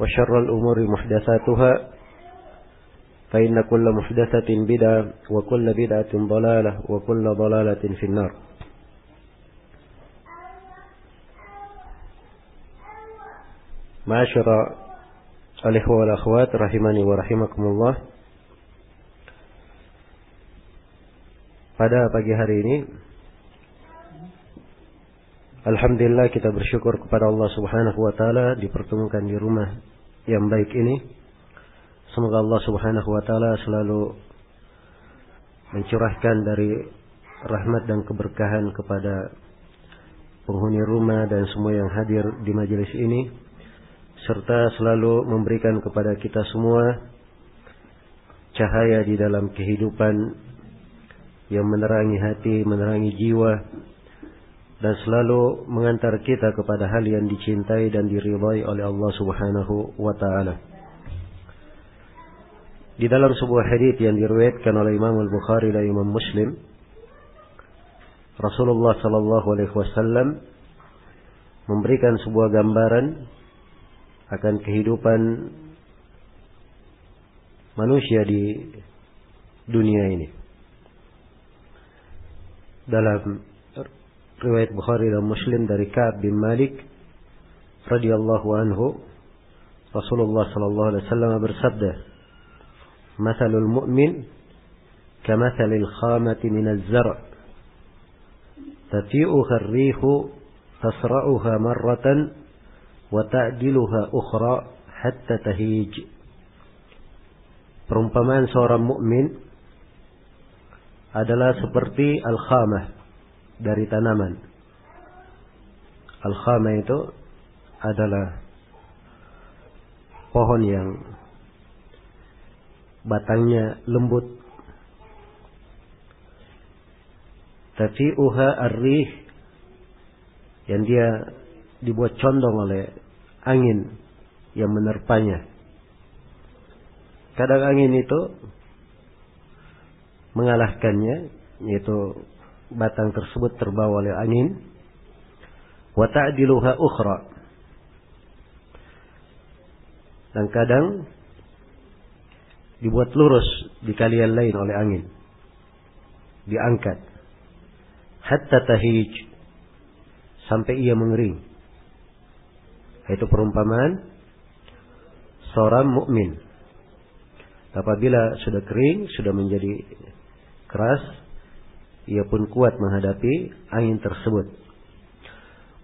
وشر الأمور محدثاتها فإن كل محدثة بدعة وكل بدعة ضلالة وكل ضلالة في النار. معاشر الإخوة والأخوات رحمني ورحمكم الله. Pada pagi hari ini Alhamdulillah kita bersyukur kepada Allah Subhanahu wa taala dipertemukan di rumah yang baik ini. Semoga Allah Subhanahu wa taala selalu mencurahkan dari rahmat dan keberkahan kepada penghuni rumah dan semua yang hadir di majelis ini serta selalu memberikan kepada kita semua cahaya di dalam kehidupan yang menerangi hati, menerangi jiwa dan selalu mengantar kita kepada hal yang dicintai dan diridhai oleh Allah Subhanahu wa taala. Di dalam sebuah hadis yang diriwayatkan oleh Imam Al-Bukhari dan Imam Muslim, Rasulullah sallallahu alaihi wasallam memberikan sebuah gambaran akan kehidupan manusia di dunia ini dalam riwayat Bukhari dan Muslim dari Ka'ab bin Malik radhiyallahu anhu Rasulullah sallallahu alaihi wasallam bersabda Mathalul mu'min kamathalil khamati minaz zar' ar-rihu tasra'uha marratan wa ta'diluha ukhra hatta tahij Perumpamaan seorang mukmin adalah seperti al-khamah dari tanaman. Al-khamah itu adalah pohon yang batangnya lembut. Tapi uha arrih yang dia dibuat condong oleh angin yang menerpanya. Kadang angin itu mengalahkannya, yaitu batang tersebut terbawa oleh angin. Wa ta'diluha ukhra. Dan kadang dibuat lurus di kalian lain oleh angin. Diangkat. Hatta tahij. Sampai ia mengering. Itu perumpamaan seorang mukmin. Apabila sudah kering, sudah menjadi keras, ia pun kuat menghadapi angin tersebut.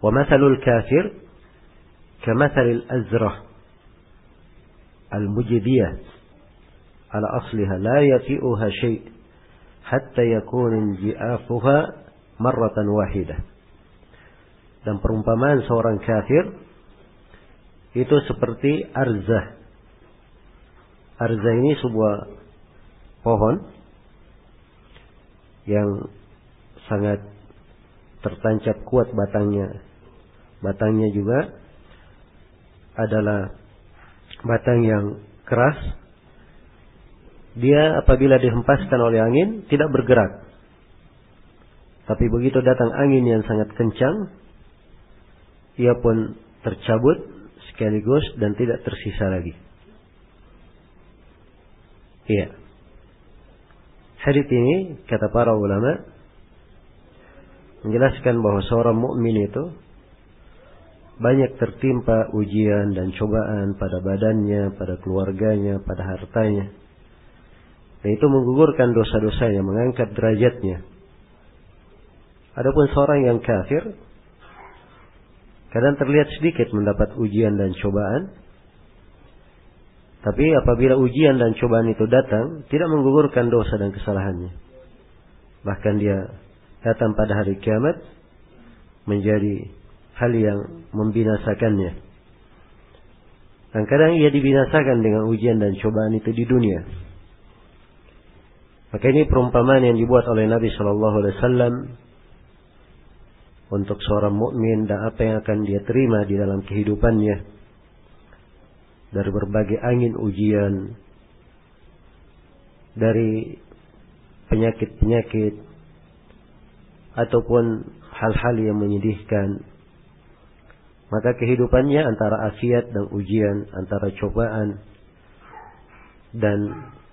Wa mathalul kafir kamathalil azrah al-mujdiyah ala asliha la yafi'uha syai' hatta yakun ji'afuha marratan wahidah. Dan perumpamaan seorang kafir itu seperti arzah. Arzah ini sebuah pohon yang sangat tertancap kuat batangnya. Batangnya juga adalah batang yang keras, dia apabila dihempaskan oleh angin tidak bergerak. Tapi begitu datang angin yang sangat kencang, ia pun tercabut sekaligus dan tidak tersisa lagi. Iya. Hadis ini kata para ulama menjelaskan bahwa seorang mukmin itu banyak tertimpa ujian dan cobaan pada badannya, pada keluarganya, pada hartanya. Dan itu menggugurkan dosa-dosanya, mengangkat derajatnya. Adapun seorang yang kafir, kadang terlihat sedikit mendapat ujian dan cobaan, tapi apabila ujian dan cobaan itu datang, tidak menggugurkan dosa dan kesalahannya. Bahkan dia datang pada hari kiamat menjadi hal yang membinasakannya. Dan kadang ia dibinasakan dengan ujian dan cobaan itu di dunia. Maka ini perumpamaan yang dibuat oleh Nabi Shallallahu Alaihi Wasallam untuk seorang mukmin dan apa yang akan dia terima di dalam kehidupannya dari berbagai angin ujian, dari penyakit-penyakit, ataupun hal-hal yang menyedihkan. Maka kehidupannya antara afiat dan ujian, antara cobaan dan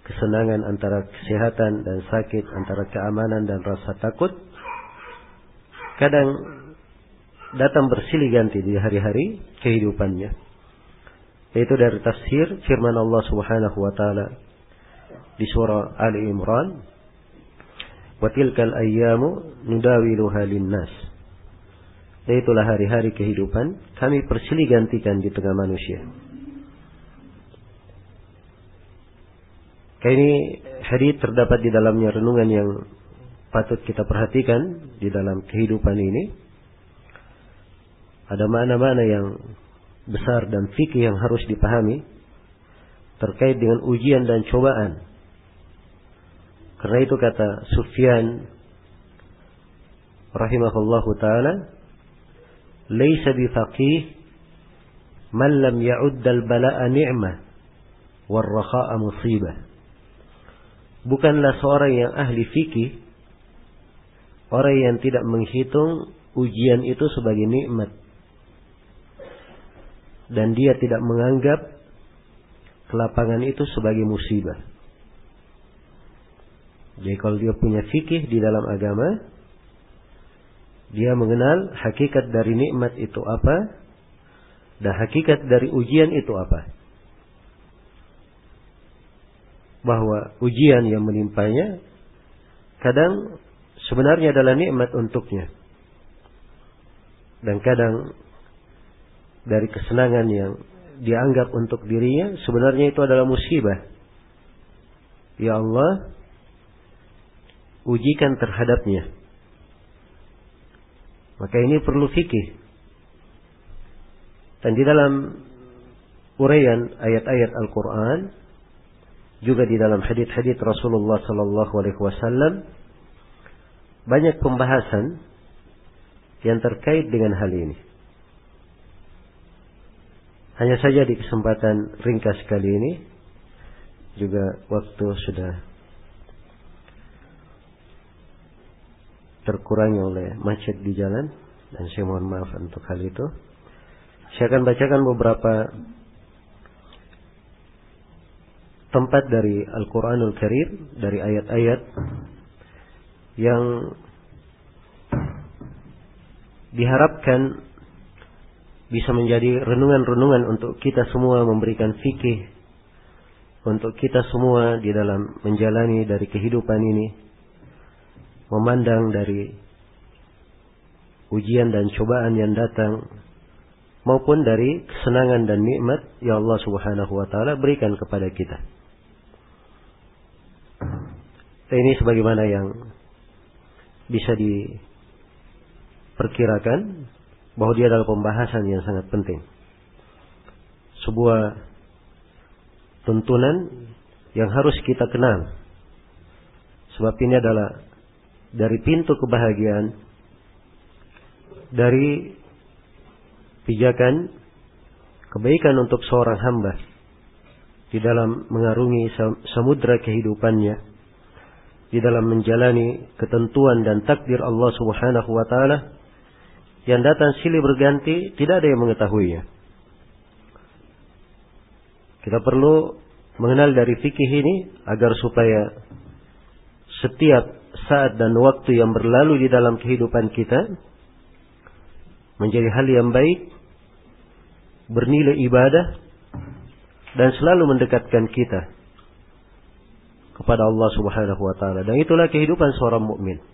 kesenangan, antara kesehatan dan sakit, antara keamanan dan rasa takut, kadang datang bersilih ganti di hari-hari kehidupannya. Yaitu dari tafsir firman Allah Subhanahu wa taala di surah Ali Imran, "Wa tilkal ayyamu nudawiluha linnas." Itulah hari-hari kehidupan kami persilih gantikan di tengah manusia. Kayak ini hadis terdapat di dalamnya renungan yang patut kita perhatikan di dalam kehidupan ini. Ada mana-mana yang besar dan fikih yang harus dipahami terkait dengan ujian dan cobaan. Karena itu kata Sufyan rahimahullahu taala, "Laisa bifaqih man lam ya'udd al-bala'a ni'mah war rakha'a musibah." Bukanlah seorang yang ahli fikih orang yang tidak menghitung ujian itu sebagai nikmat dan dia tidak menganggap kelapangan itu sebagai musibah. Jadi kalau dia punya fikih di dalam agama, dia mengenal hakikat dari nikmat itu apa dan hakikat dari ujian itu apa. Bahwa ujian yang menimpanya kadang sebenarnya adalah nikmat untuknya. Dan kadang dari kesenangan yang dianggap untuk dirinya sebenarnya itu adalah musibah. Ya Allah, ujikan terhadapnya. Maka ini perlu fikih. Dan di dalam uraian ayat-ayat Al-Quran, juga di dalam hadith-hadith Rasulullah Sallallahu Alaihi Wasallam, banyak pembahasan yang terkait dengan hal ini. Hanya saja di kesempatan ringkas kali ini juga waktu sudah terkurangi oleh macet di jalan dan saya mohon maaf untuk hal itu. Saya akan bacakan beberapa tempat dari Al-Quranul Karim dari ayat-ayat yang diharapkan bisa menjadi renungan-renungan untuk kita semua memberikan fikih untuk kita semua di dalam menjalani dari kehidupan ini memandang dari ujian dan cobaan yang datang maupun dari kesenangan dan nikmat yang Allah Subhanahu wa taala berikan kepada kita. Ini sebagaimana yang bisa diperkirakan bahwa dia adalah pembahasan yang sangat penting. Sebuah tuntunan yang harus kita kenal. Sebab ini adalah dari pintu kebahagiaan, dari pijakan kebaikan untuk seorang hamba di dalam mengarungi samudra kehidupannya, di dalam menjalani ketentuan dan takdir Allah Subhanahu wa taala yang datang silih berganti, tidak ada yang mengetahuinya. Kita perlu mengenal dari fikih ini agar supaya setiap saat dan waktu yang berlalu di dalam kehidupan kita menjadi hal yang baik, bernilai ibadah, dan selalu mendekatkan kita kepada Allah Subhanahu wa taala. Dan itulah kehidupan seorang mukmin.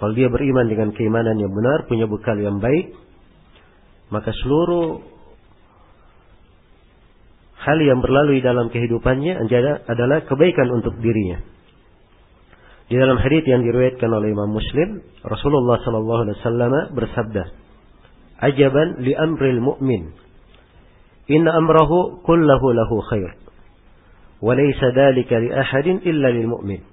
Kalau dia beriman dengan keimanan yang benar, punya bekal yang baik, maka seluruh hal yang berlalu di dalam kehidupannya adalah kebaikan untuk dirinya. Di dalam hadis yang diriwayatkan oleh Imam Muslim, Rasulullah sallallahu alaihi wasallam bersabda, "Ajaban li amril mu'min. Inna amrahu kullahu lahu khair. Wa laysa dhalika li ahadin illa lil mu'min.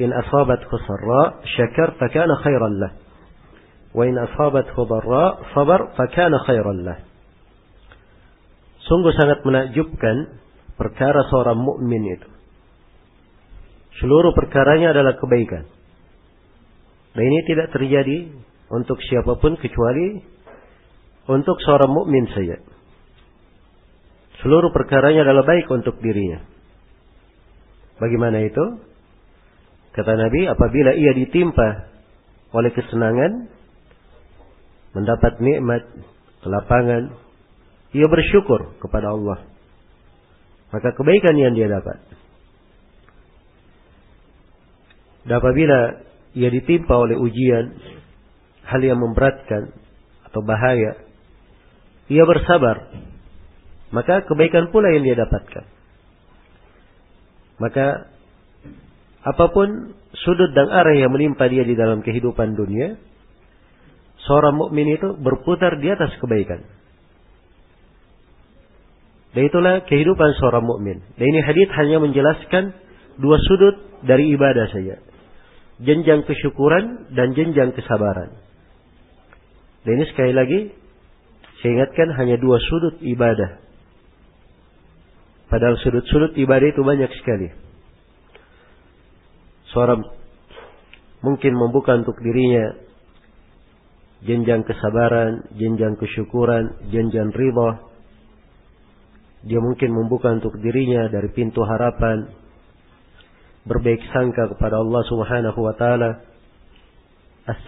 Asabathu sarra syakar fakana khairan lah. Wa in asabathu dharra sabar fakana khairan lah." Sungguh sangat menakjubkan perkara seorang mukmin itu Seluruh perkaranya adalah kebaikan. Dan ini tidak terjadi untuk siapa pun kecuali untuk seorang mukmin saja. Seluruh perkaranya adalah baik untuk dirinya. Bagaimana itu? Kata Nabi, apabila ia ditimpa oleh kesenangan, mendapat nikmat, kelapangan, ia bersyukur kepada Allah. Maka kebaikan yang dia dapat. Dan apabila ia ditimpa oleh ujian, hal yang memberatkan atau bahaya, ia bersabar. Maka kebaikan pula yang dia dapatkan. Maka apa pun sudut dan arah yang menimpa dia di dalam kehidupan dunia, seorang mukmin itu berputar di atas kebaikan. Dan itulah kehidupan seorang mukmin. Dan ini hadis hanya menjelaskan dua sudut dari ibadah saja jenjang kesyukuran dan jenjang kesabaran. Dan ini sekali lagi saya ingatkan hanya dua sudut ibadah. Padahal sudut-sudut ibadah itu banyak sekali. Seorang mungkin membuka untuk dirinya jenjang kesabaran, jenjang kesyukuran, jenjang ridha. Dia mungkin membuka untuk dirinya dari pintu harapan, berbaik sangka kepada Allah Subhanahu wa taala, as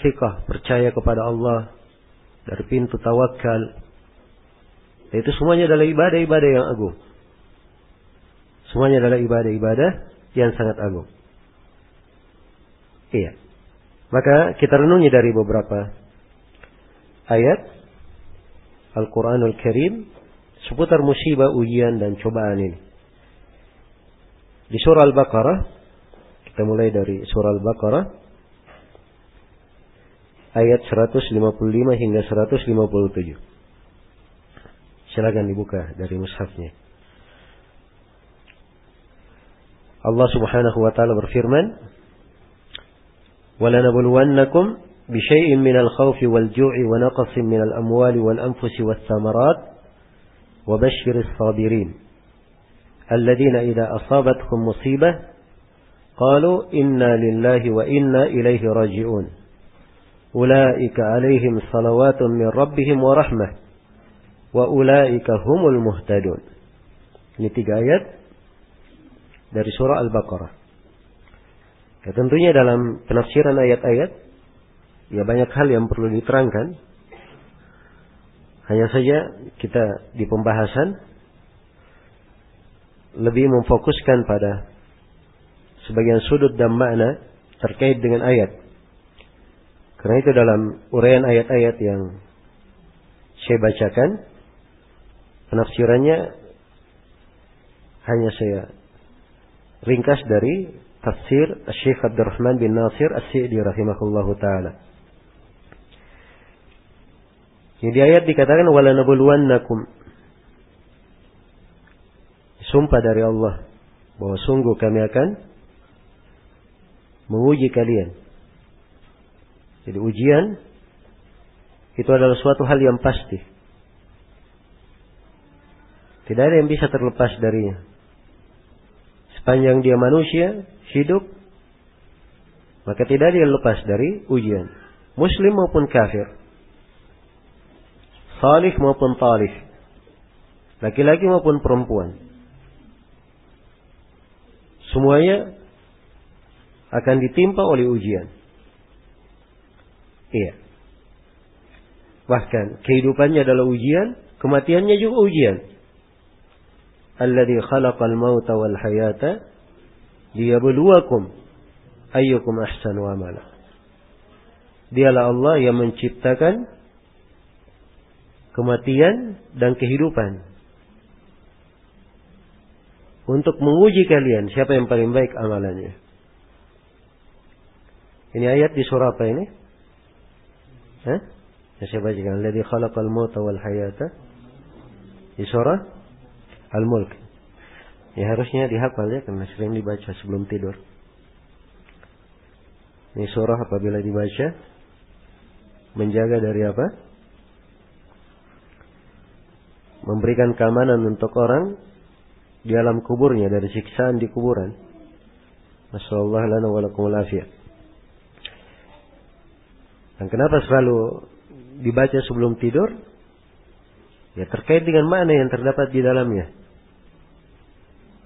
percaya kepada Allah dari pintu tawakal. Itu semuanya adalah ibadah-ibadah yang agung. Semuanya adalah ibadah-ibadah yang sangat agung. Iya. Maka kita renungi dari beberapa ayat Al-Quranul Karim seputar musibah, ujian, dan cobaan ini. Di surah Al-Baqarah kita mulai dari surah Al-Baqarah ayat 155 hingga 157. Silakan dibuka dari mushafnya. Allah Subhanahu wa taala berfirman, "Walanabluwannakum بشيء من الخوف والجوع ونقص من الأموال والأنفس والثمرات وبشر الصابرين الذين إذا أصابتهم مصيبة قالوا إنا لله وإنا إليه راجعون أولئك عليهم صلوات من ربهم ورحمة وأولئك هم المهتدون Ini tiga ayat dari surah Al-Baqarah. Ya, tentunya dalam penafsiran ayat-ayat, ya banyak hal yang perlu diterangkan. Hanya saja kita di pembahasan lebih memfokuskan pada sebagian sudut dan makna terkait dengan ayat. Karena itu dalam uraian ayat-ayat yang saya bacakan, penafsirannya hanya saya ringkas dari tafsir Syekh Abdurrahman bin Nasir As-Sa'di rahimahullahu taala. Jadi ayat dikatakan wala nabluwannakum. Sumpah dari Allah bahwa sungguh kami akan menguji kalian. Jadi ujian itu adalah suatu hal yang pasti. Tidak ada yang bisa terlepas darinya. Sepanjang dia manusia, hidup, maka tidak yang lepas dari ujian. Muslim maupun kafir. Salih maupun talih. Laki-laki maupun perempuan. Semuanya akan ditimpa oleh ujian. Iya. Bahkan kehidupannya adalah ujian, kematiannya juga ujian. Alladhi khalaqal mauta wal hayata liyabluwakum ayyukum ahsanu amala. Dialah Allah yang menciptakan kematian dan kehidupan untuk menguji kalian siapa yang paling baik amalannya. Ini ayat di surah apa ini? Hah? Ya saya bacakan. Alladhi khalaqal mauta wal hayata. Di surah Al-Mulk. Ya harusnya dihafal ya karena sering dibaca sebelum tidur. Ini surah apabila dibaca menjaga dari apa? Memberikan keamanan untuk orang di alam kuburnya dari siksaan di kuburan. Masallallahu alaihi dan kenapa selalu dibaca sebelum tidur? Ya terkait dengan mana yang terdapat di dalamnya.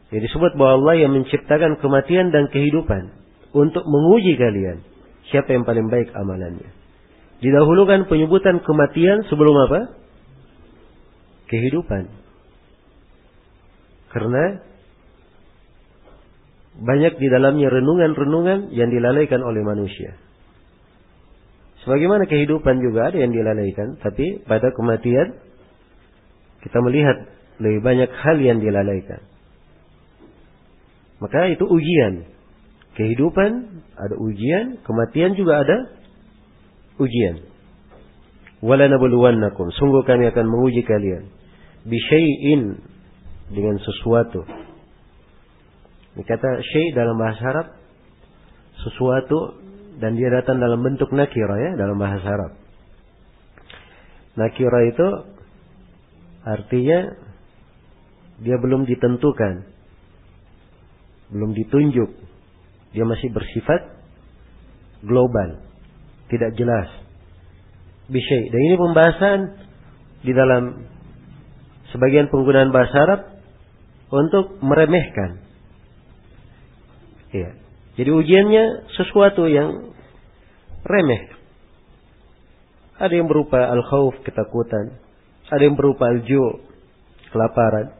Jadi disebut bahwa Allah yang menciptakan kematian dan kehidupan untuk menguji kalian siapa yang paling baik amalannya. Didahulukan penyebutan kematian sebelum apa? Kehidupan. Karena banyak di dalamnya renungan-renungan yang dilalaikan oleh manusia. Sebagaimana kehidupan juga ada yang dilalaikan, tapi pada kematian kita melihat lebih banyak hal yang dilalaikan. Maka itu ujian. Kehidupan ada ujian, kematian juga ada ujian. Walanabluwannakum, sungguh kami akan menguji kalian bisyai'in dengan sesuatu. Ini kata syai' dalam bahasa Arab sesuatu dan dia datang dalam bentuk nakira ya dalam bahasa Arab. Nakira itu artinya dia belum ditentukan, belum ditunjuk, dia masih bersifat global, tidak jelas. Bisyai. Dan ini pembahasan di dalam sebagian penggunaan bahasa Arab untuk meremehkan. Iya. Jadi ujiannya sesuatu yang remeh. Ada yang berupa al-khawf, ketakutan. Ada yang berupa al-ju', kelaparan.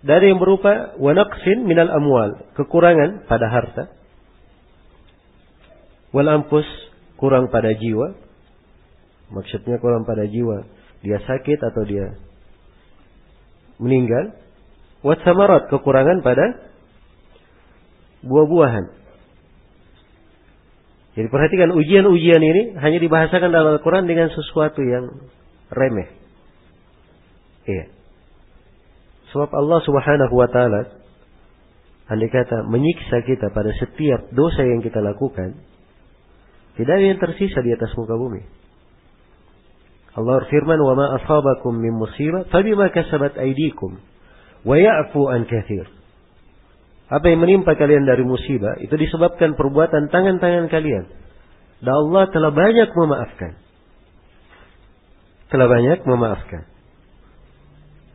Ada yang berupa wanaqsin minal amwal, kekurangan pada harta. Wal ampus, kurang pada jiwa. Maksudnya kurang pada jiwa. Dia sakit atau dia meninggal. Wat samarat, kekurangan pada buah-buahan. Jadi perhatikan ujian-ujian ini hanya dibahasakan dalam Al-Quran dengan sesuatu yang remeh. Iya. Sebab Allah subhanahu wa ta'ala andai kata menyiksa kita pada setiap dosa yang kita lakukan, tidak ada yang tersisa di atas muka bumi. Allah firman, "Wa ma asabakum min musibah fabima kasabat aydikum wa ya'fu an katsir." Apa yang menimpa kalian dari musibah itu disebabkan perbuatan tangan-tangan kalian. Dan Allah telah banyak memaafkan. Telah banyak memaafkan.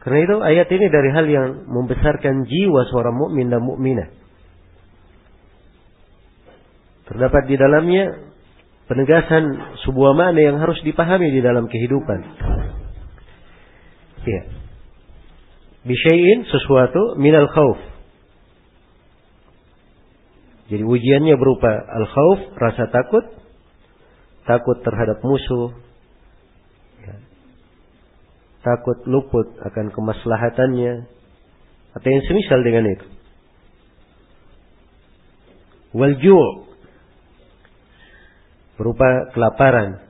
Karena itu ayat ini dari hal yang membesarkan jiwa seorang mukmin dan mukminah. Terdapat di dalamnya penegasan sebuah makna yang harus dipahami di dalam kehidupan. Ya. Bisyai'in sesuatu minal khauf jadi ujiannya berupa al-khauf, rasa takut, takut terhadap musuh. Takut luput akan kemaslahatannya, atau yang semisal dengan itu. Walju' berupa kelaparan.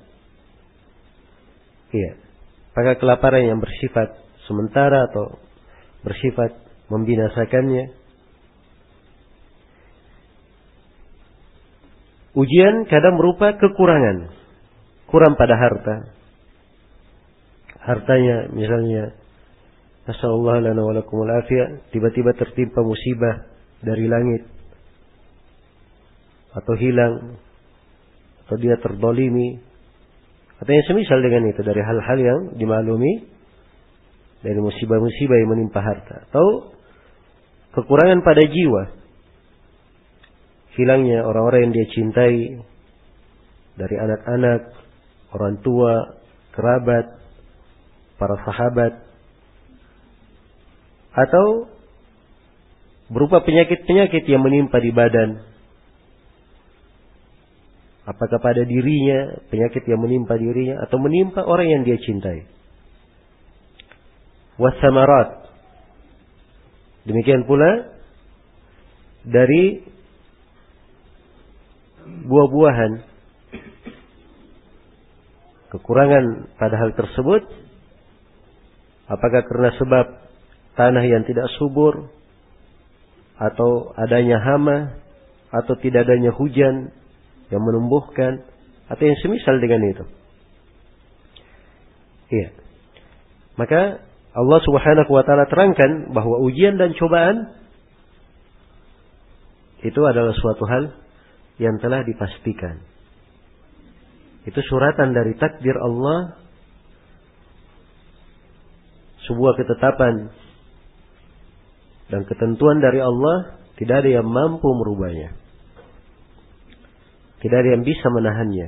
Iya. Maka kelaparan yang bersifat sementara atau bersifat membinasakannya Ujian kadang berupa kekurangan. Kurang pada harta. Hartanya misalnya Nasallallahu lana wa afiyah, tiba-tiba tertimpa musibah dari langit. Atau hilang. Atau dia terdolimi. Atau yang semisal dengan itu dari hal-hal yang dimaklumi dari musibah-musibah yang menimpa harta. Atau kekurangan pada jiwa. Hilangnya orang-orang yang dia cintai. Dari anak-anak orang tua kerabat para sahabat. Atau berupa penyakit-penyakit yang menimpa di badan. Apakah pada dirinya penyakit yang menimpa dirinya atau menimpa orang yang dia cintai. Wasamarat demikian pula dari buah-buahan. Kekurangan pada hal tersebut apakah karena sebab tanah yang tidak subur atau adanya hama atau tidak adanya hujan yang menumbuhkan atau yang semisal dengan itu. Iya. Maka Allah Subhanahu wa taala terangkan bahwa ujian dan cobaan itu adalah suatu hal yang telah dipastikan. Itu suratan dari takdir Allah sebuah ketetapan dan ketentuan dari Allah tidak ada yang mampu merubahnya. Tidak ada yang bisa menahannya.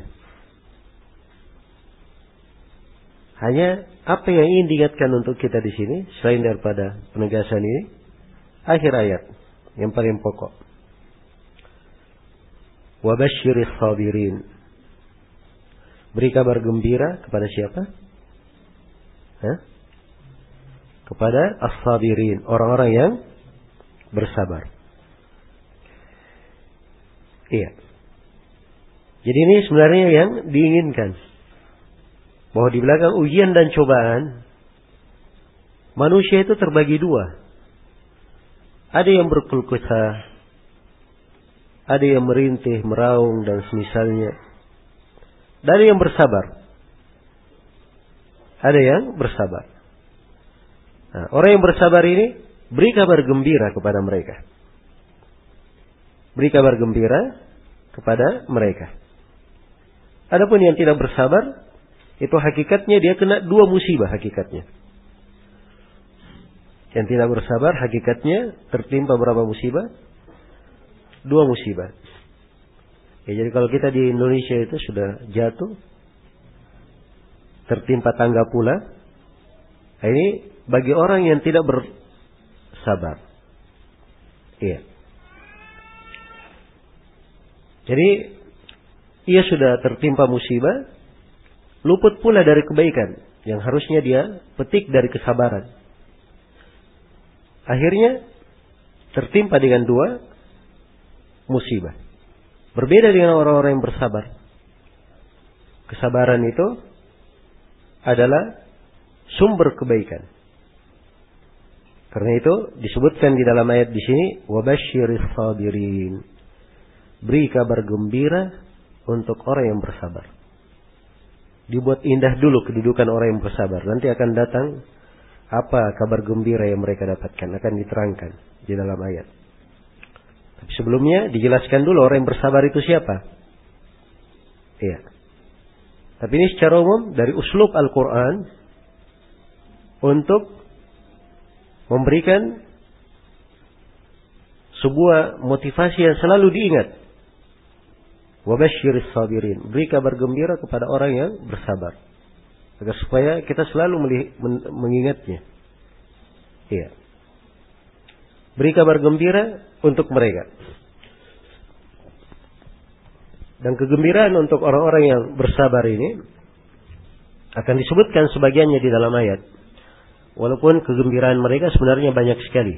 Hanya apa yang ingin diingatkan untuk kita di sini selain daripada penegasan ini akhir ayat yang paling pokok. Wabashiris sabirin. Beri kabar gembira kepada siapa? Hah? Kepada as-sabirin, orang-orang yang bersabar. Iya. Jadi ini sebenarnya yang diinginkan. Bahwa di belakang ujian dan cobaan, manusia itu terbagi dua. Ada yang berkeluh ada yang merintih, meraung dan semisalnya. Dan ada yang bersabar. Ada yang bersabar. Nah, orang yang bersabar ini beri kabar gembira kepada mereka. Beri kabar gembira kepada mereka. Adapun yang tidak bersabar, itu hakikatnya dia kena dua musibah hakikatnya. Yang tidak bersabar hakikatnya tertimpa berapa musibah? Dua musibah. Ya, jadi kalau kita di Indonesia itu sudah jatuh, tertimpa tangga pula, nah ini bagi orang yang tidak bersabar. Iya. Jadi ia sudah tertimpa musibah, luput pula dari kebaikan yang harusnya dia petik dari kesabaran. Akhirnya tertimpa dengan dua musibah. Berbeda dengan orang-orang yang bersabar. Kesabaran itu adalah sumber kebaikan. Karena itu disebutkan di dalam ayat di sini wabasyiris sabirin. Beri kabar gembira untuk orang yang bersabar. Dibuat indah dulu kedudukan orang yang bersabar. Nanti akan datang apa kabar gembira yang mereka dapatkan akan diterangkan di dalam ayat. Tapi sebelumnya dijelaskan dulu orang yang bersabar itu siapa. Iya. Tapi ini secara umum dari uslub Al-Quran untuk memberikan sebuah motivasi yang selalu diingat. Wabashiris sabirin. Beri kabar gembira kepada orang yang bersabar. Agar supaya kita selalu mengingatnya. Iya. Beri kabar gembira untuk mereka. Dan kegembiraan untuk orang-orang yang bersabar ini akan disebutkan sebagiannya di dalam ayat. Walaupun kegembiraan mereka sebenarnya banyak sekali.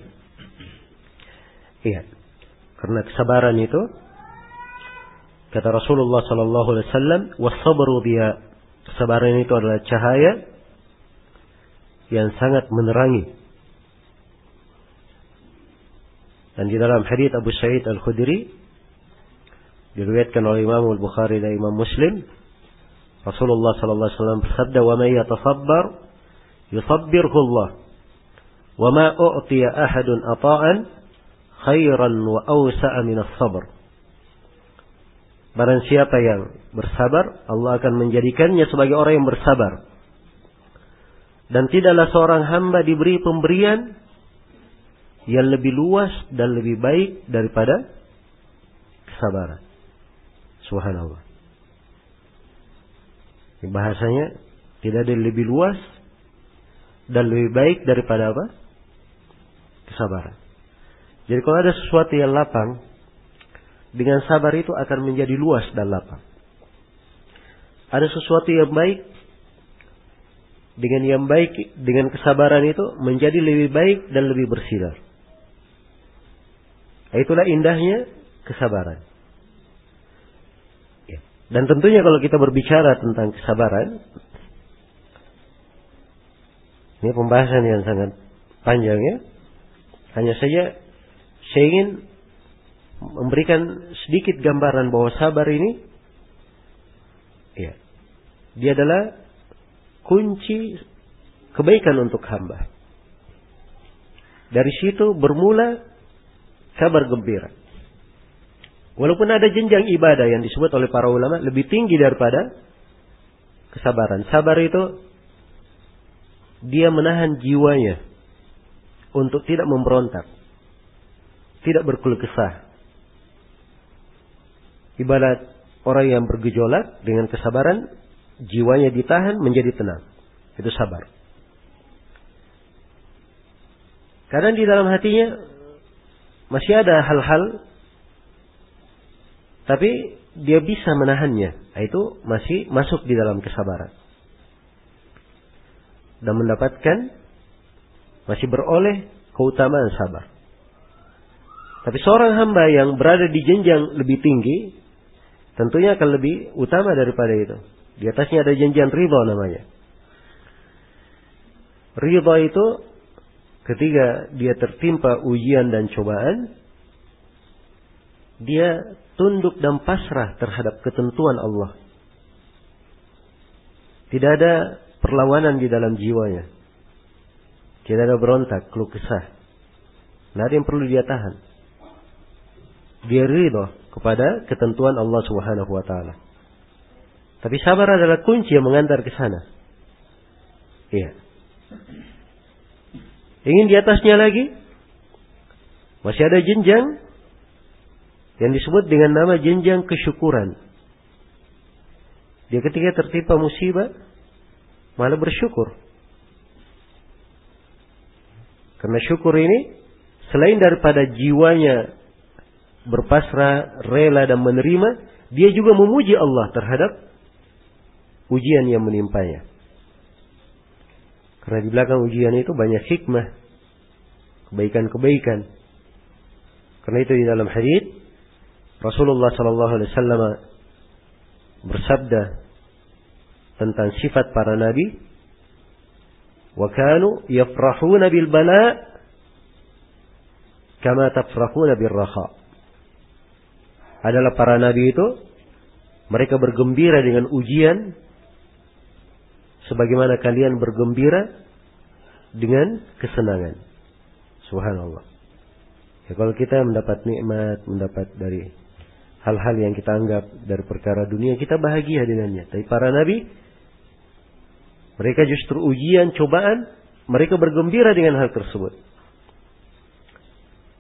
Iya. Karena kesabaran itu kata Rasulullah sallallahu alaihi wasallam wasabru biya kesabaran itu adalah cahaya yang sangat menerangi Dan di dalam hadis Abu Sa'id Al-Khudri diriwayatkan oleh Imam Al-Bukhari dan Imam Muslim Rasulullah sallallahu alaihi wasallam bersabda wa may yatasabbar yusabbirhu Wa ma u'tiya ahadun ata'an khairan wa awsa'a min as-sabr. Barang siapa yang bersabar, Allah akan menjadikannya sebagai orang yang bersabar. Dan tidaklah seorang hamba diberi pemberian yang lebih luas dan lebih baik daripada kesabaran. Subhanallah. Bahasanya tidak ada lebih luas dan lebih baik daripada apa? Kesabaran. Jadi kalau ada sesuatu yang lapang, dengan sabar itu akan menjadi luas dan lapang. Ada sesuatu yang baik, dengan yang baik, dengan kesabaran itu menjadi lebih baik dan lebih bersinar. Itulah indahnya kesabaran. Ya. Dan tentunya kalau kita berbicara tentang kesabaran, ini pembahasan yang sangat panjang ya. Hanya saja saya ingin memberikan sedikit gambaran bahwa sabar ini ya, dia adalah kunci kebaikan untuk hamba. Dari situ bermula kabar gembira. Walaupun ada jenjang ibadah yang disebut oleh para ulama lebih tinggi daripada kesabaran. Sabar itu dia menahan jiwanya untuk tidak memberontak, tidak berkeluh kesah. Ibarat orang yang bergejolak dengan kesabaran, jiwanya ditahan menjadi tenang. Itu sabar. Karena di dalam hatinya masih ada hal-hal tapi dia bisa menahannya. Itu masih masuk di dalam kesabaran dan mendapatkan masih beroleh keutamaan sabar. Tapi seorang hamba yang berada di jenjang lebih tinggi tentunya akan lebih utama daripada itu. Di atasnya ada jenjang ridha namanya. Ridha itu ketika dia tertimpa ujian dan cobaan, dia tunduk dan pasrah terhadap ketentuan Allah. Tidak ada perlawanan di dalam jiwanya. Tidak ada berontak, keluh kesah. Tidak ada yang perlu dia tahan. Dia ridho kepada ketentuan Allah Subhanahu wa taala. Tapi sabar adalah kunci yang mengantar ke sana. Iya. Ingin di atasnya lagi? Masih ada jenjang yang disebut dengan nama jenjang kesyukuran. Dia ketika tertimpa musibah, malah bersyukur. Karena syukur ini selain daripada jiwanya berpasrah, rela dan menerima, dia juga memuji Allah terhadap ujian yang menimpanya. Karena di belakang ujian itu banyak hikmah, kebaikan-kebaikan. Karena itu di dalam hadis Rasulullah sallallahu alaihi wasallam bersabda tentang sifat para nabi. Wa kanu yafrahuna bil bala kama tafrahuna bil raha. Adalah para nabi itu mereka bergembira dengan ujian sebagaimana kalian bergembira dengan kesenangan. Subhanallah. Ya, kalau kita mendapat nikmat, mendapat dari hal-hal yang kita anggap dari perkara dunia, kita bahagia dengannya. Tapi para nabi mereka justru ujian, cobaan, mereka bergembira dengan hal tersebut.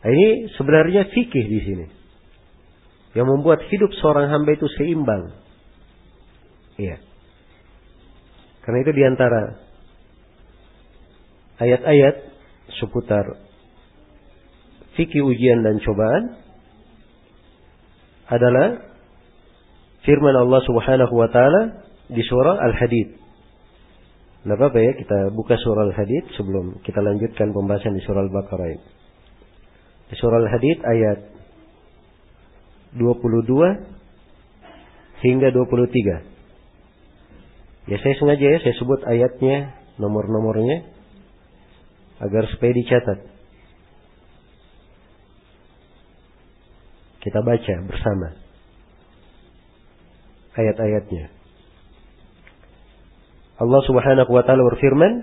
Nah, ini sebenarnya fikih di sini. Yang membuat hidup seorang hamba itu seimbang. Iya. Karena itu di antara ayat-ayat seputar fikih ujian dan cobaan adalah firman Allah Subhanahu wa taala di surah Al-Hadid Nah apa ya kita buka surah Al-Hadid sebelum kita lanjutkan pembahasan di surah Al-Baqarah ini. Surah Al-Hadid ayat 22 hingga 23. Ya saya sengaja ya saya sebut ayatnya, nomor-nomornya agar supaya dicatat. Kita baca bersama ayat-ayatnya. Allah Subhanahu wa taala berfirman,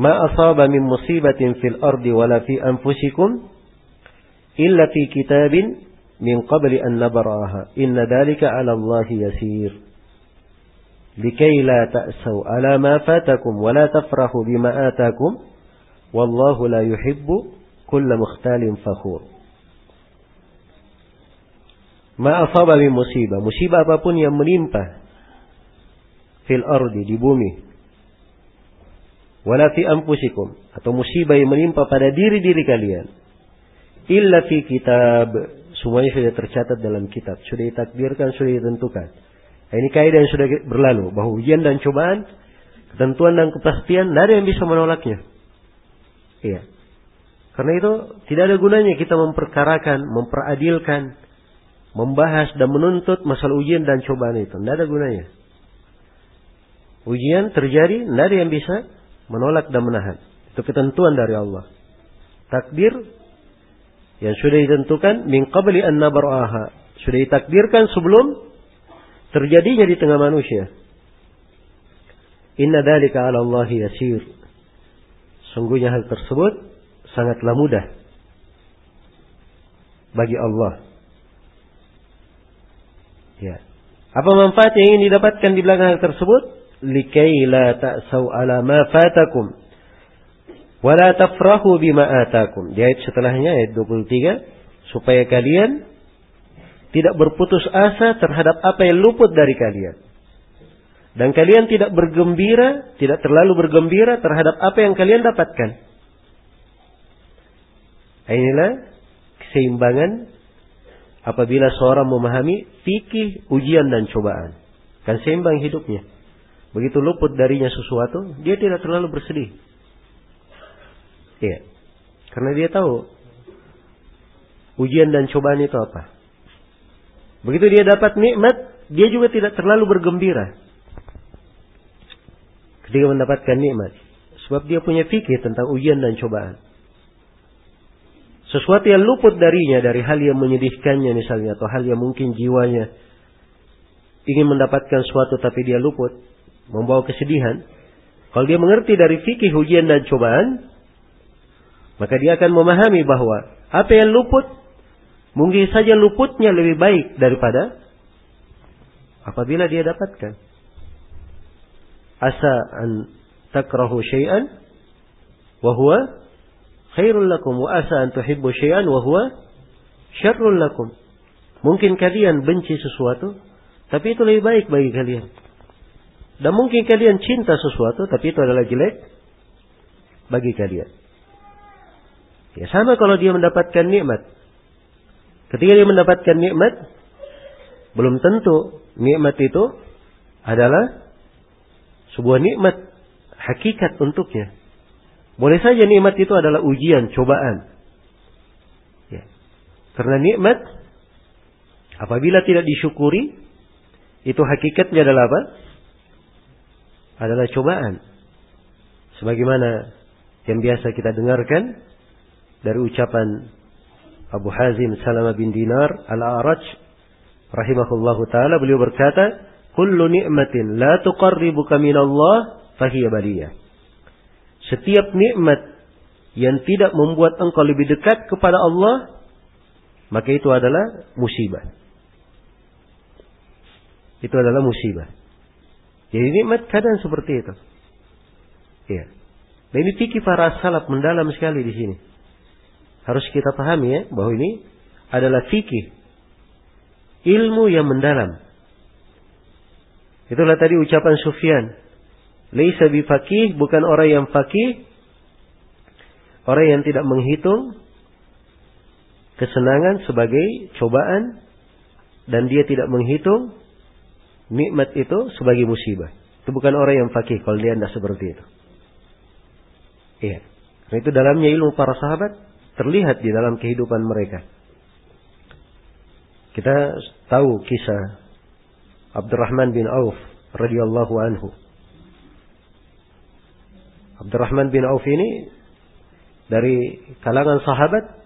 Ma asaba min musibatin fil ardi wala fi anfusikum illa fi kitabin min qabli an nabraha. Inna dhalika 'ala Allah yasir. Likai la ta'sau 'ala ma fatakum wa la tafrahu bima atakum. Wallahu la yuhibbu kulla mukhtalin fakhur. Ma asaba min musibah. Musibah apapun yang menimpa fil ardi di bumi. Wala fi anfusikum atau musibah yang menimpa pada diri-diri kalian. Illa fi kitab. Semuanya sudah tercatat dalam kitab, sudah ditakdirkan, sudah ditentukan. Nah, ini kaidah yang sudah berlalu bahwa ujian dan cobaan, ketentuan dan kepastian, tidak ada yang bisa menolaknya. Iya. Karena itu tidak ada gunanya kita memperkarakan, memperadilkan, membahas dan menuntut masalah ujian dan cobaan itu. Tidak ada gunanya. Ujian terjadi, tidak ada yang bisa menolak dan menahan. Itu ketentuan dari Allah. Takdir yang sudah ditentukan min qabli an. Sudah ditakdirkan sebelum terjadinya di tengah manusia. Inna dalika 'ala Allah yasir. Sungguhnya hal tersebut sangatlah mudah bagi Allah. Ya. Apa manfaat yang ingin didapatkan di belakang hal tersebut? La ta'sau ala ma fatakum. Wa la tafrahu bima atakum. Di ayat setelahnya, ayat 23. Supaya kalian tidak berputus asa terhadap apa yang luput dari kalian. Dan kalian tidak bergembira, tidak terlalu bergembira terhadap apa yang kalian dapatkan. Inilah keseimbangan apabila seorang memahami fikih ujian dan cobaan. Kan seimbang hidupnya. Begitu luput darinya sesuatu, dia tidak terlalu bersedih. Iya. Karena dia tahu ujian dan cobaan itu apa. Begitu dia dapat nikmat, dia juga tidak terlalu bergembira. Ketika mendapatkan nikmat. Sebab dia punya fikih tentang ujian dan cobaan. Sesuatu yang luput darinya dari hal yang menyedihkannya misalnya atau hal yang mungkin jiwanya ingin mendapatkan sesuatu tapi dia luput, membawa kesedihan. Kalau dia mengerti dari fikih ujian dan cobaan, maka dia akan memahami bahwa apa yang luput mungkin saja luputnya lebih baik daripada apabila dia dapatkan. Asa an takrahu syai'an wa huwa khairul lakum wa asa an tuhibbu syai'an wa huwa syarrul lakum. Mungkin kalian benci sesuatu, tapi itu lebih baik bagi kalian. Dan mungkin kalian cinta sesuatu, tapi itu adalah jelek bagi kalian. Ya sama kalau dia mendapatkan nikmat. Ketika dia mendapatkan nikmat, belum tentu nikmat itu adalah sebuah nikmat hakikat untuknya. Boleh saja nikmat itu adalah ujian, cobaan. Ya. Karena nikmat apabila tidak disyukuri, itu hakikatnya adalah apa? Adalah cobaan. Sebagaimana yang biasa kita dengarkan dari ucapan Abu Hazim Salama bin Dinar Al-A'raj rahimahullahu taala beliau berkata, "Kullu ni'matin la tuqarribuka min Allah fahiya baliyah." Setiap nikmat yang tidak membuat engkau lebih dekat kepada Allah, maka itu adalah musibah. Itu adalah musibah. Jadi nikmat kadang seperti itu. Iya. Dan ini fikih para salaf mendalam sekali di sini. Harus kita pahami ya bahwa ini adalah fikih ilmu yang mendalam. Itulah tadi ucapan Sufyan Laisa bifakih bukan orang yang fakih. Orang yang tidak menghitung kesenangan sebagai cobaan dan dia tidak menghitung nikmat itu sebagai musibah. Itu bukan orang yang fakih kalau dia tidak seperti itu. Iya. Karena itu dalamnya ilmu para sahabat terlihat di dalam kehidupan mereka. Kita tahu kisah Abdurrahman bin Auf radhiyallahu anhu. Abdurrahman bin Auf ini dari kalangan sahabat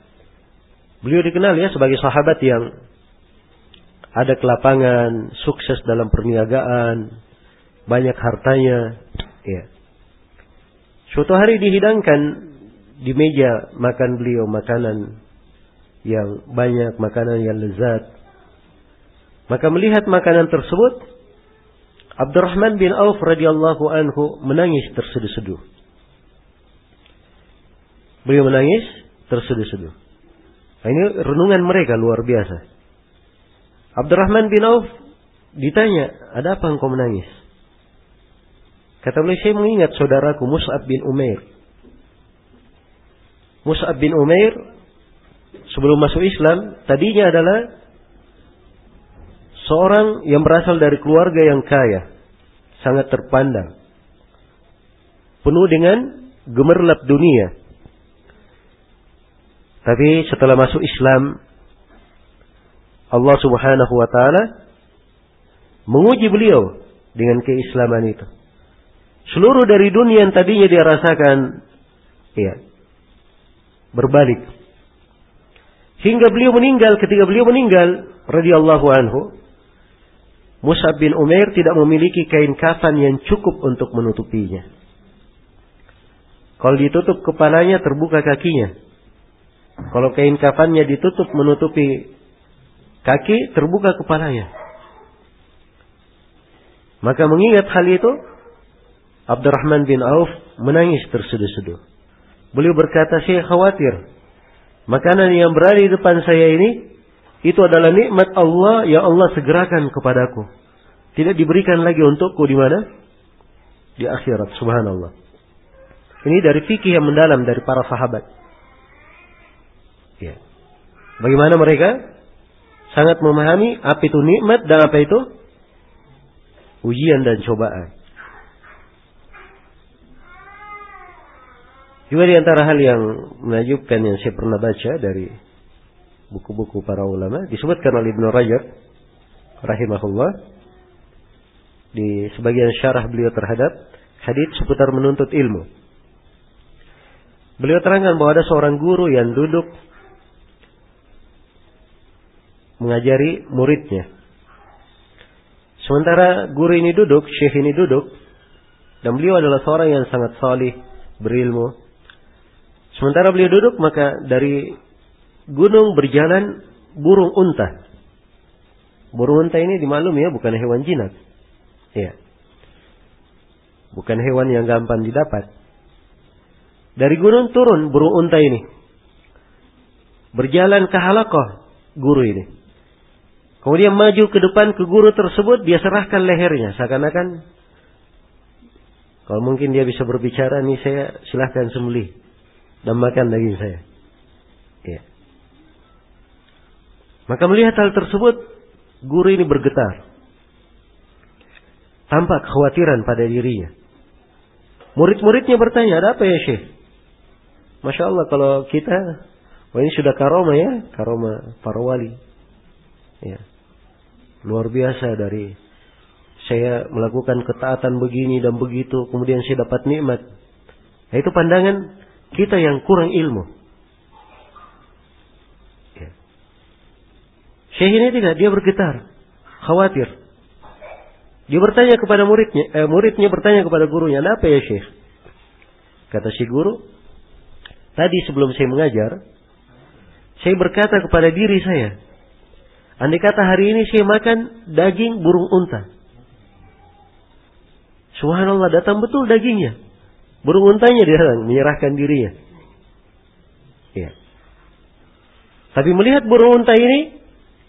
beliau dikenal ya sebagai sahabat yang ada kelapangan, sukses dalam perniagaan, banyak hartanya, ya. Suatu hari dihidangkan di meja makan beliau makanan yang banyak, makanan yang lezat. Maka melihat makanan tersebut, Abdurrahman bin Auf radhiyallahu anhu menangis terseduh-seduh. Beliau menangis terseduh-seduh. Nah, ini renungan mereka luar biasa. Abdurrahman bin Auf ditanya, ada apa engkau menangis? Kata beliau, saya mengingat saudaraku Mus'ab bin Umair. Mus'ab bin Umair sebelum masuk Islam tadinya adalah seorang yang berasal dari keluarga yang kaya, sangat terpandang. Penuh dengan gemerlap dunia. Tapi setelah masuk Islam, Allah Subhanahu wa taala menguji beliau dengan keislaman itu. Seluruh dari dunia yang tadinya dia rasakan ya berbalik. Hingga beliau meninggal, ketika beliau meninggal radhiyallahu anhu, Mus'ab bin Umair tidak memiliki kain kafan yang cukup untuk menutupinya. Kalau ditutup kepalanya terbuka kakinya. Kalau kain kafannya ditutup menutupi kaki terbuka kepalanya. Maka mengingat hal itu, Abdurrahman bin Auf menangis terseduh-seduh. Beliau berkata, saya khawatir. Makanan yang berada di depan saya ini, itu adalah nikmat Allah yang Allah segerakan kepadaku. Tidak diberikan lagi untukku di mana? Di akhirat, subhanallah. Ini dari fikih yang mendalam dari para sahabat. Ya. Bagaimana mereka? Sangat memahami apa itu nikmat dan apa itu ujian dan cobaan. Juga di antara hal yang menajubkan yang saya pernah baca dari buku-buku para ulama disebutkan oleh Ibnu Rajab rahimahullah di sebagian syarah beliau terhadap hadis seputar menuntut ilmu. Beliau terangkan bahwa ada seorang guru yang duduk mengajari muridnya. Sementara guru ini duduk, syekh ini duduk, dan beliau adalah seorang yang sangat salih, berilmu, Sementara beliau duduk maka dari gunung berjalan burung unta. Burung unta ini dimaklumi ya bukan hewan jinak. Ya. Bukan hewan yang gampang didapat. Dari gunung turun burung unta ini. Berjalan ke halakoh guru ini. Kemudian maju ke depan ke guru tersebut, dia serahkan lehernya. Seakan-akan, kalau mungkin dia bisa berbicara, nih saya silahkan sembelih dan makan daging saya. Ya. Maka melihat hal tersebut, guru ini bergetar. Tampak kekhawatiran pada dirinya. Murid-muridnya bertanya, ada apa ya Syekh? Masya Allah kalau kita, wah ini sudah karoma ya, karoma para wali. Ya. Luar biasa dari saya melakukan ketaatan begini dan begitu, kemudian saya dapat nikmat. Nah, itu pandangan kita yang kurang ilmu. Ya. Syekh ini tidak, dia bergetar, khawatir. Dia bertanya kepada muridnya, eh, muridnya bertanya kepada gurunya, apa ya Syekh? Kata si guru, tadi sebelum saya mengajar, saya berkata kepada diri saya, andai kata hari ini saya makan daging burung unta. Subhanallah datang betul dagingnya. Burung untanya dia menyerahkan dirinya. Ya. Tapi melihat burung unta ini,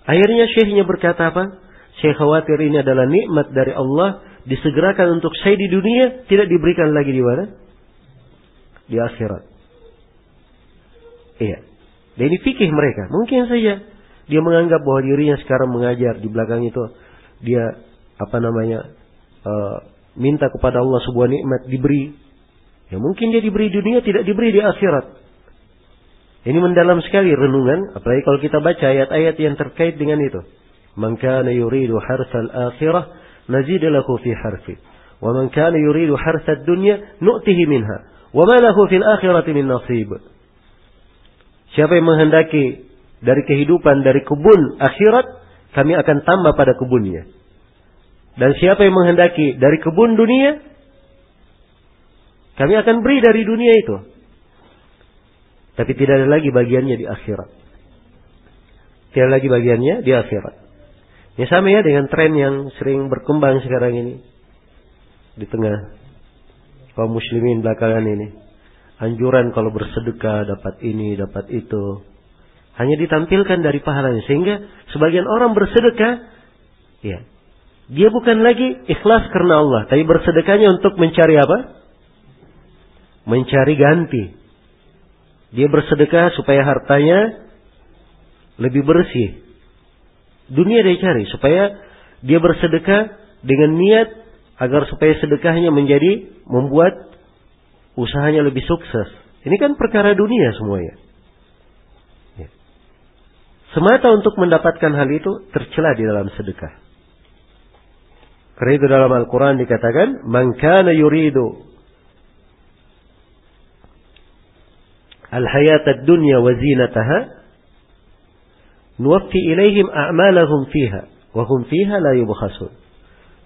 akhirnya syekhnya berkata apa? Syekh khawatir ini adalah nikmat dari Allah disegerakan untuk saya di dunia tidak diberikan lagi di mana? Di akhirat. Iya. Dan ini fikih mereka. Mungkin saja dia menganggap bahwa dirinya sekarang mengajar di belakang itu dia apa namanya uh, minta kepada Allah sebuah nikmat diberi Ya mungkin dia diberi dunia tidak diberi di akhirat. Ini mendalam sekali renungan, apalagi kalau kita baca ayat-ayat yang terkait dengan itu. Man kana yuridu harsal akhirah nazid lahu fi harfi. Wa man kana yuridu harsad dunya nu'tihi minha. Wa ma lahu fil akhirati min nasib. Siapa yang menghendaki dari kehidupan dari kebun akhirat, kami akan tambah pada kebunnya. Dan siapa yang menghendaki dari kebun dunia, Kami akan beri dari dunia itu. Tapi tidak ada lagi bagiannya di akhirat. Tidak lagi bagiannya di akhirat. Ya sama ya dengan tren yang sering berkembang sekarang ini. Di tengah kaum muslimin belakangan ini. Anjuran kalau bersedekah dapat ini, dapat itu. Hanya ditampilkan dari pahalanya. Sehingga sebagian orang bersedekah. Ya. Dia bukan lagi ikhlas karena Allah. Tapi bersedekahnya untuk mencari apa? Mencari ganti. Dia bersedekah supaya hartanya lebih bersih. Dunia dia cari supaya dia bersedekah dengan niat agar supaya sedekahnya menjadi membuat usahanya lebih sukses. Ini kan perkara dunia semuanya. Semata untuk mendapatkan hal itu tercela di dalam sedekah. Karena itu dalam Al-Quran dikatakan, Man kana yuridu al-hayat ad-dunya wa zinataha nuwaffi ilaihim a'malahum fiha wa hum fiha la yubkhasun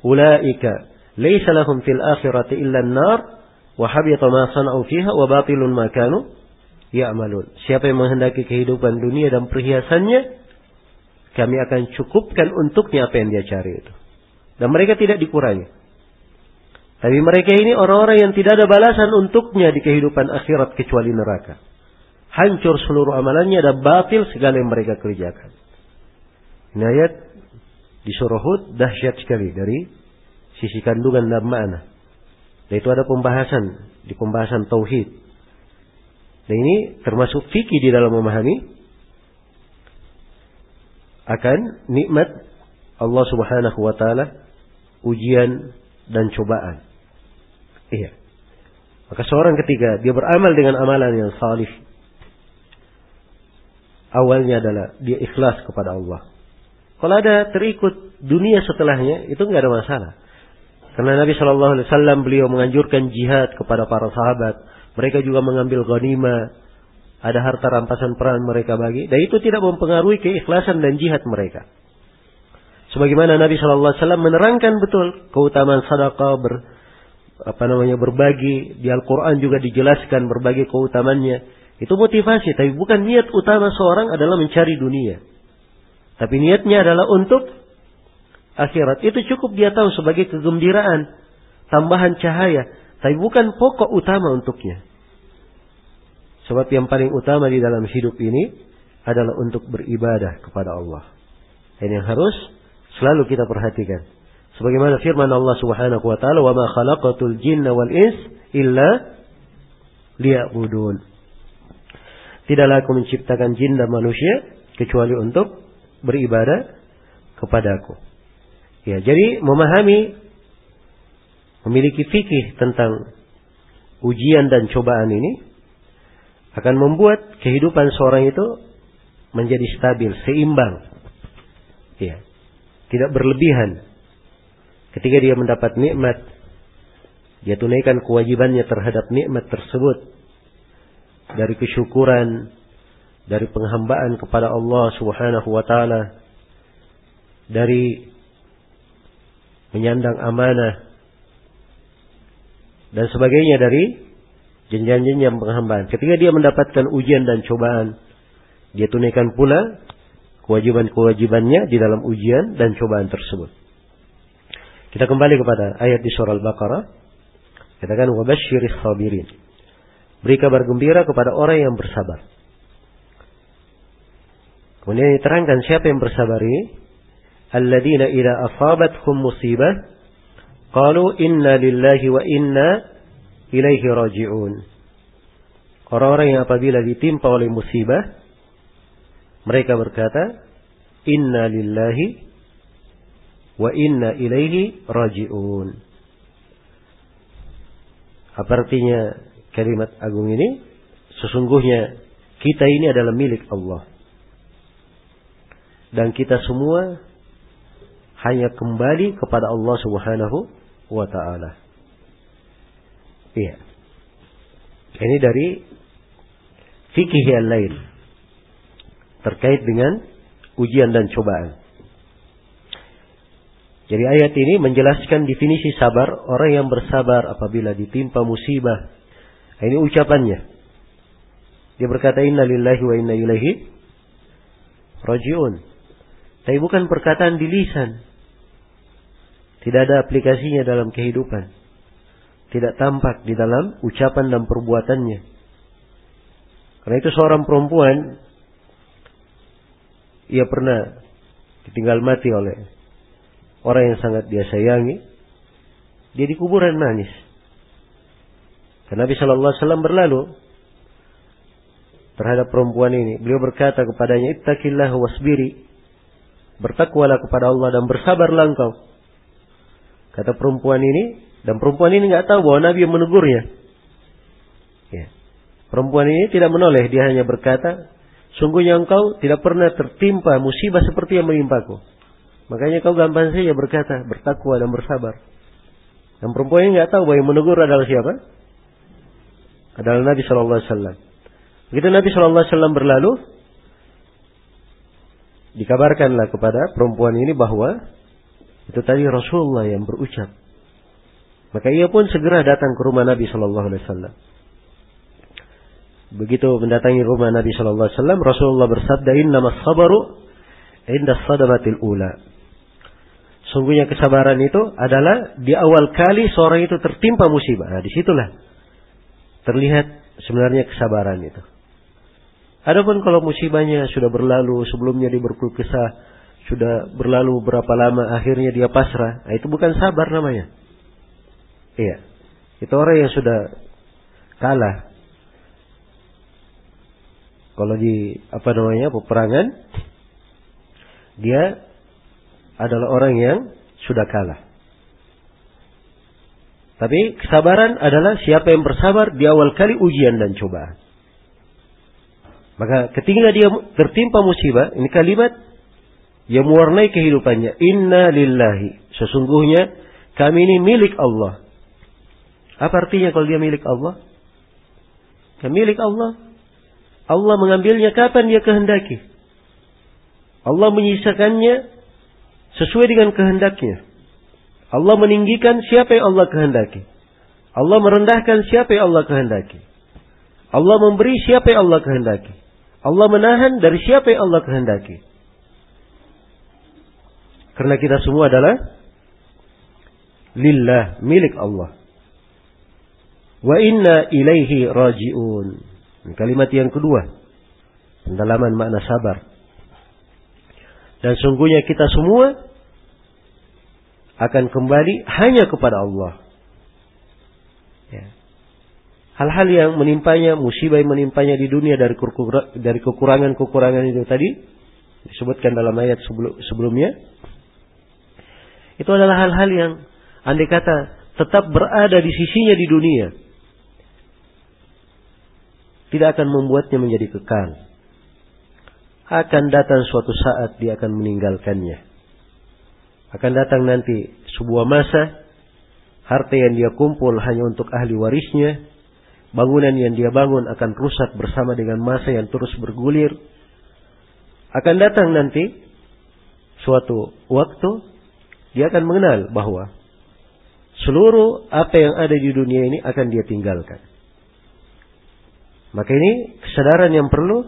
ulaika laysa lahum fil akhirati illa an-nar wa habita ma sana'u fiha wa batilun ma kanu ya'malun siapa yang menghendaki kehidupan dunia dan perhiasannya kami akan cukupkan untuknya apa yang dia cari itu dan mereka tidak dikurangi tapi mereka ini orang-orang yang tidak ada balasan untuknya di kehidupan akhirat kecuali neraka hancur seluruh amalannya dan batil segala yang mereka kerjakan. Ini ayat di surah Hud dahsyat sekali dari sisi kandungan dan makna. Dan itu ada pembahasan di pembahasan tauhid. Dan ini termasuk fikih di dalam memahami akan nikmat Allah Subhanahu wa taala, ujian dan cobaan. Iya. Maka seorang ketika dia beramal dengan amalan yang salih, awalnya adalah dia ikhlas kepada Allah. Kalau ada terikut dunia setelahnya itu nggak ada masalah. Karena Nabi Shallallahu Alaihi Wasallam beliau menganjurkan jihad kepada para sahabat. Mereka juga mengambil ghanimah, ada harta rampasan perang mereka bagi, dan itu tidak mempengaruhi keikhlasan dan jihad mereka. Sebagaimana Nabi Shallallahu Alaihi Wasallam menerangkan betul keutamaan sadaqah ber, apa namanya berbagi di Al-Quran juga dijelaskan berbagi keutamannya. Itu motivasi, tapi bukan niat utama seorang adalah mencari dunia. Tapi niatnya adalah untuk akhirat. Itu cukup dia tahu sebagai kegembiraan, tambahan cahaya, tapi bukan pokok utama untuknya. Sebab yang paling utama di dalam hidup ini adalah untuk beribadah kepada Allah. Ini yang harus selalu kita perhatikan. Sebagaimana firman Allah Subhanahu wa taala, "Wa ma khalaqatul jinna wal ins illa liya'budun." Tidaklah aku menciptakan jin dan manusia kecuali untuk beribadah kepadaku. Ya, jadi memahami memiliki fikih tentang ujian dan cobaan ini akan membuat kehidupan seorang itu menjadi stabil, seimbang. Ya. Tidak berlebihan. Ketika dia mendapat nikmat, dia tunaikan kewajibannya terhadap nikmat tersebut dari kesyukuran, dari penghambaan kepada Allah Subhanahu wa taala, dari menyandang amanah dan sebagainya dari jenjang-jenjang penghambaan. Ketika dia mendapatkan ujian dan cobaan, dia tunaikan pula kewajiban-kewajibannya di dalam ujian dan cobaan tersebut. Kita kembali kepada ayat di surah Al-Baqarah. Katakan wabashshiris sabirin. Beri kabar gembira kepada orang yang bersabar. Kemudian diterangkan siapa yang bersabar ini? Alladzina ila asabathum musibah qalu inna lillahi wa inna ilaihi raji'un. Orang-orang yang apabila ditimpa oleh musibah mereka berkata inna lillahi wa inna ilaihi raji'un. Apa artinya kalimat agung ini sesungguhnya kita ini adalah milik Allah. Dan kita semua hanya kembali kepada Allah Subhanahu wa taala. Iya. Ini dari fikih yang lain terkait dengan ujian dan cobaan. Jadi ayat ini menjelaskan definisi sabar orang yang bersabar apabila ditimpa musibah Ini ucapannya. Dia berkata inna lillahi wa inna ilaihi rajiun. Tapi bukan perkataan di lisan. Tidak ada aplikasinya dalam kehidupan. Tidak tampak di dalam ucapan dan perbuatannya. Karena itu seorang perempuan ia pernah ditinggal mati oleh orang yang sangat dia sayangi. Dia di kuburan nangis. Karena Nabi Shallallahu Alaihi Wasallam berlalu terhadap perempuan ini. Beliau berkata kepadanya, Ittaqillah wasbiri. Bertakwalah kepada Allah dan bersabarlah engkau. Kata perempuan ini, dan perempuan ini nggak tahu bahwa Nabi menegurnya. Ya. Perempuan ini tidak menoleh, dia hanya berkata, sungguhnya engkau tidak pernah tertimpa musibah seperti yang menimpaku. Makanya kau gampang saja berkata, bertakwa dan bersabar. Dan perempuan ini nggak tahu bahwa yang menegur adalah siapa? adalah Nabi Shallallahu Alaihi Wasallam. Begitu Nabi Shallallahu Alaihi Wasallam berlalu, dikabarkanlah kepada perempuan ini bahwa itu tadi Rasulullah yang berucap. Maka ia pun segera datang ke rumah Nabi Shallallahu Alaihi Wasallam. Begitu mendatangi rumah Nabi Shallallahu Alaihi Wasallam, Rasulullah bersabda, Inna sabaru inda sadamatil ula. Sungguhnya kesabaran itu adalah di awal kali seorang itu tertimpa musibah. Nah, di situlah terlihat sebenarnya kesabaran itu. Adapun kalau musibahnya sudah berlalu, sebelumnya dia berkeluh kesah, sudah berlalu berapa lama, akhirnya dia pasrah, nah, itu bukan sabar namanya. Iya. Itu orang yang sudah kalah. Kalau di apa namanya peperangan, dia adalah orang yang sudah kalah. Tapi kesabaran adalah siapa yang bersabar di awal kali ujian dan cobaan. Maka ketika dia tertimpa musibah, ini kalimat yang mewarnai kehidupannya. Inna lillahi. Sesungguhnya kami ini milik Allah. Apa artinya kalau dia milik Allah? Ya, milik Allah. Allah mengambilnya kapan dia kehendaki. Allah menyisakannya sesuai dengan kehendaknya. Allah meninggikan siapa yang Allah kehendaki. Allah merendahkan siapa yang Allah kehendaki. Allah memberi siapa yang Allah kehendaki. Allah menahan dari siapa yang Allah kehendaki. Karena kita semua adalah lillah, milik Allah. Wa inna ilaihi raji'un. Kalimat yang kedua. Pendalaman makna sabar. Dan sungguhnya kita semua akan kembali hanya kepada Allah. Ya. Hal-hal yang menimpanya, musibah yang menimpanya di dunia dari kekurangan-kekurangan itu tadi disebutkan dalam ayat sebelumnya. Itu adalah hal-hal yang andai kata tetap berada di sisinya di dunia. Tidak akan membuatnya menjadi kekal. Akan datang suatu saat dia akan meninggalkannya akan datang nanti sebuah masa harta yang dia kumpul hanya untuk ahli warisnya, bangunan yang dia bangun akan rusak bersama dengan masa yang terus bergulir. Akan datang nanti suatu waktu dia akan mengenal bahwa seluruh apa yang ada di dunia ini akan dia tinggalkan. Maka ini kesadaran yang perlu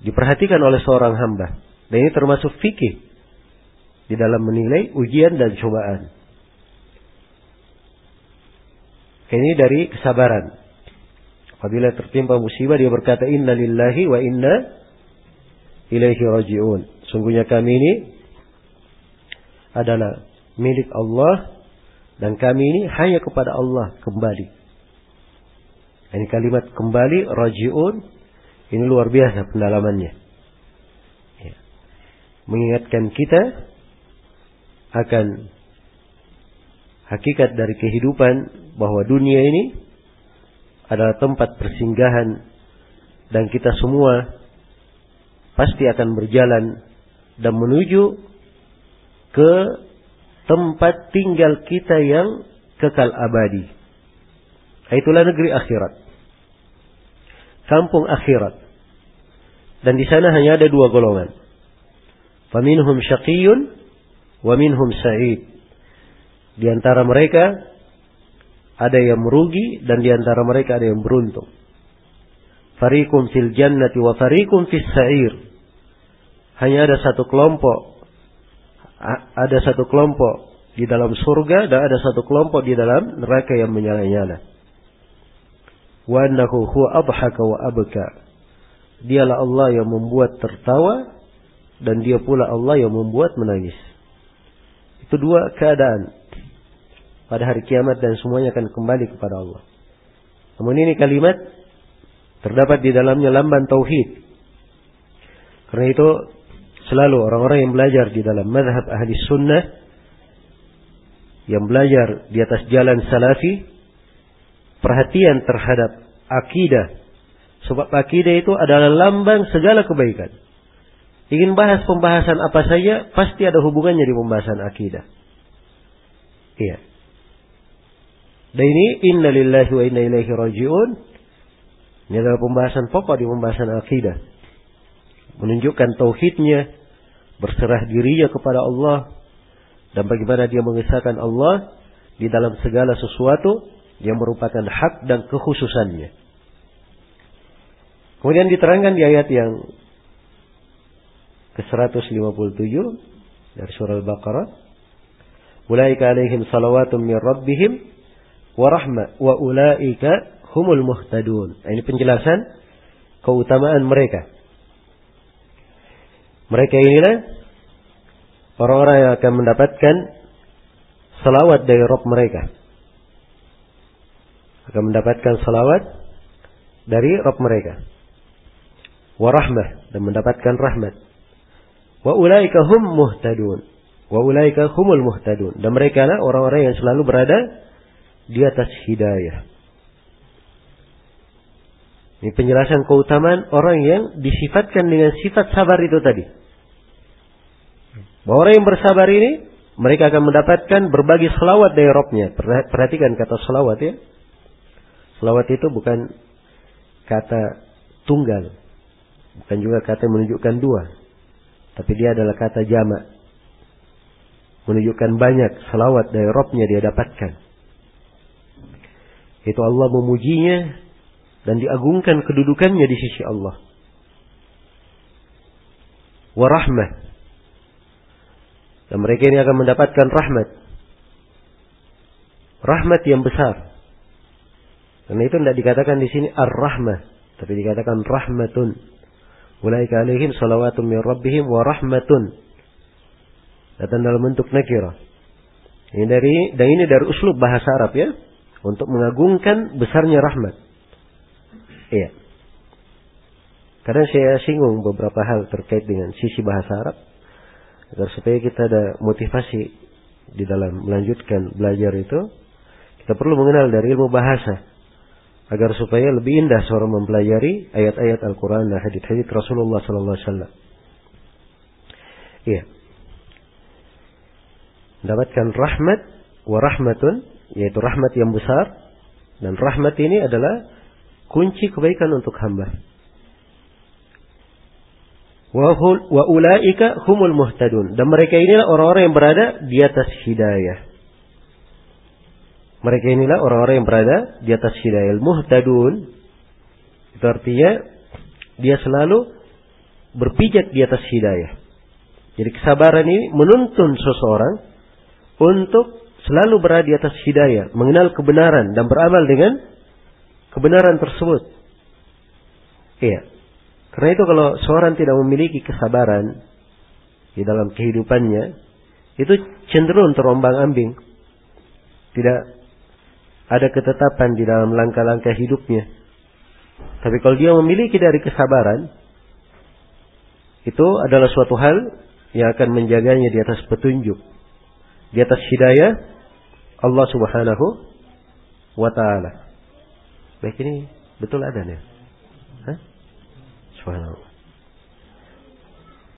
diperhatikan oleh seorang hamba. Dan ini termasuk fikih di dalam menilai ujian dan cobaan. Ini dari kesabaran. Apabila tertimpa musibah dia berkata inna lillahi wa inna ilaihi raji'un. Sungguhnya kami ini adalah milik Allah dan kami ini hanya kepada Allah kembali. Ini kalimat kembali raji'un ini luar biasa pendalamannya. Ya. Mengingatkan kita akan hakikat dari kehidupan bahwa dunia ini adalah tempat persinggahan dan kita semua pasti akan berjalan dan menuju ke tempat tinggal kita yang kekal abadi. Itulah negeri akhirat. Kampung akhirat. Dan di sana hanya ada dua golongan. Faminhum syaqiyun wa minhum sa'id. Di antara mereka ada yang merugi dan di antara mereka ada yang beruntung. Farikum fil jannati wa farikum fis sa'ir. Hanya ada satu kelompok ada satu kelompok di dalam surga dan ada satu kelompok di dalam neraka yang menyala-nyala. Wa annahu huwa adhaka wa abka. Dialah Allah yang membuat tertawa dan dia pula Allah yang membuat menangis. Itu dua keadaan pada hari kiamat dan semuanya akan kembali kepada Allah. Namun ini kalimat terdapat di dalamnya lamban tauhid. Karena itu selalu orang-orang yang belajar di dalam madhab ahli sunnah yang belajar di atas jalan salafi perhatian terhadap akidah sebab akidah itu adalah lambang segala kebaikan ingin bahas pembahasan apa saja, pasti ada hubungannya di pembahasan akidah. Iya. Dan ini inna lillahi wa inna ilaihi raji'un. Ini adalah pembahasan pokok di pembahasan akidah. Menunjukkan tauhidnya, berserah dirinya kepada Allah, dan bagaimana dia mengesahkan Allah di dalam segala sesuatu yang merupakan hak dan kekhususannya. Kemudian diterangkan di ayat yang ke-157 dari surah Al-Baqarah. Ulaika alaihim salawatun min rabbihim wa rahmah wa ulaika humul muhtadun. Nah, ini penjelasan keutamaan mereka. Mereka inilah orang-orang yang akan mendapatkan salawat dari Rob mereka. Akan mendapatkan salawat dari Rob mereka. Warahmah dan mendapatkan rahmat. Wa ulaika hum muhtadun. Wa ulaika humul muhtadun. Dan mereka lah orang-orang yang selalu berada di atas hidayah. Ini penjelasan keutamaan orang yang disifatkan dengan sifat sabar itu tadi. Bahwa orang yang bersabar ini, mereka akan mendapatkan berbagai selawat dari Robnya. Perhatikan kata selawat ya. Selawat itu bukan kata tunggal. Bukan juga kata menunjukkan dua. Tapi dia adalah kata jamak. Menunjukkan banyak salawat dari Robnya dia dapatkan. Itu Allah memujinya dan diagungkan kedudukannya di sisi Allah. Warahmah. Dan mereka ini akan mendapatkan rahmat. Rahmat yang besar. Karena itu tidak dikatakan di sini ar-rahmah, tapi dikatakan rahmatun. Ulaika alaihim salawatun min rabbihim wa rahmatun. Datang dalam bentuk nakira. Ini dari dan ini dari uslub bahasa Arab ya, untuk mengagungkan besarnya rahmat. Iya. Karena saya singgung beberapa hal terkait dengan sisi bahasa Arab agar supaya kita ada motivasi di dalam melanjutkan belajar itu, kita perlu mengenal dari ilmu bahasa agar supaya lebih indah seorang mempelajari ayat-ayat Al-Quran dan hadits-hadits Rasulullah Sallallahu Alaihi Wasallam. Iya. Mendapatkan rahmat wa rahmatun, yaitu rahmat yang besar dan rahmat ini adalah kunci kebaikan untuk hamba. Wa ulaika humul muhtadun dan mereka inilah orang-orang yang berada di atas hidayah. Mereka inilah orang-orang yang berada di atas hidayah muhtadun. Itu artinya dia selalu berpijak di atas hidayah. Jadi kesabaran ini menuntun seseorang untuk selalu berada di atas hidayah, mengenal kebenaran dan beramal dengan kebenaran tersebut. Iya. Karena itu kalau seorang tidak memiliki kesabaran di dalam kehidupannya, itu cenderung terombang-ambing. Tidak ada ketetapan di dalam langkah-langkah hidupnya. Tapi kalau dia memiliki dari kesabaran, itu adalah suatu hal yang akan menjaganya di atas petunjuk, di atas hidayah Allah Subhanahu wa taala. Baik ini betul ada nih. Hah? Subhanallah.